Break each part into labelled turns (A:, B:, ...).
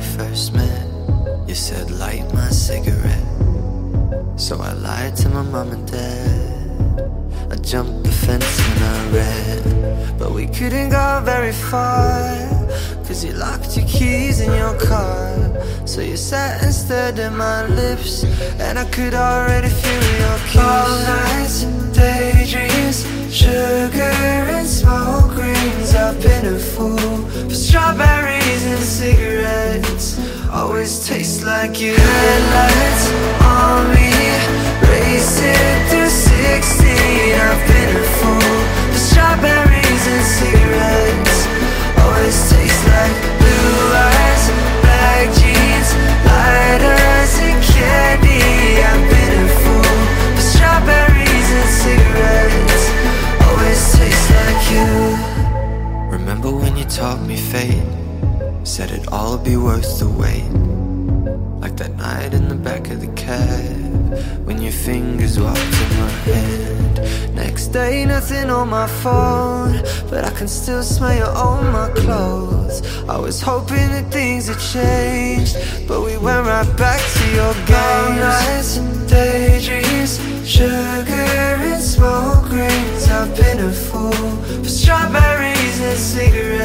A: first met, you said light my cigarette. So I lied to my mom and dad. I jumped the fence when I ran, but we couldn't go very far. Cause you locked your keys in your car. So you sat and stared at my lips, and I could already feel your kiss. All nights, daydreams, sugar. For strawberries and cigarettes. Always taste like you. Taught me fate? Said it'd all be worth the wait. Like that night in the back of the cab when your fingers walked in my hand. Next day, nothing on my phone, but I can still smell you on my clothes. I was hoping that things had changed, but we went right back to your game. nights and daydreams, sugar and smoke rings. I've been a fool for strawberries and cigarettes.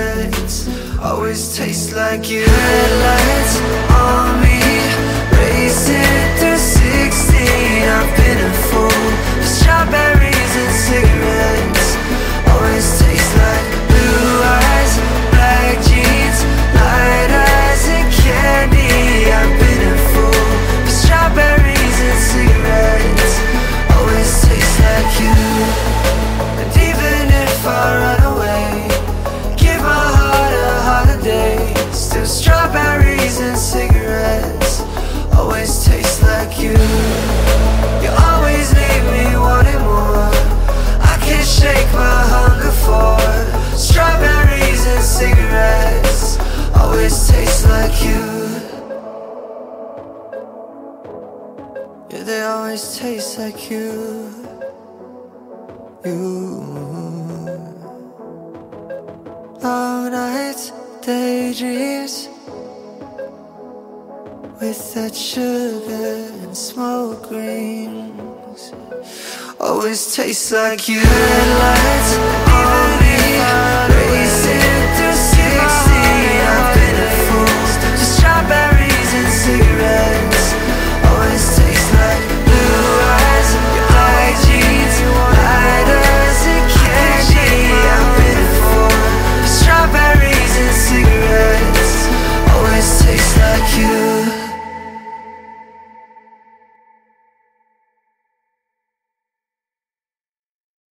A: Always taste like you. Headlights strawberries and cigarettes. Always taste like you. You always leave me wanting more. I can't shake my hunger for strawberries and cigarettes. Always taste like you. Yeah, they always taste like you. You. Daydreams with that sugar and smoke rings. Always tastes like you. Racing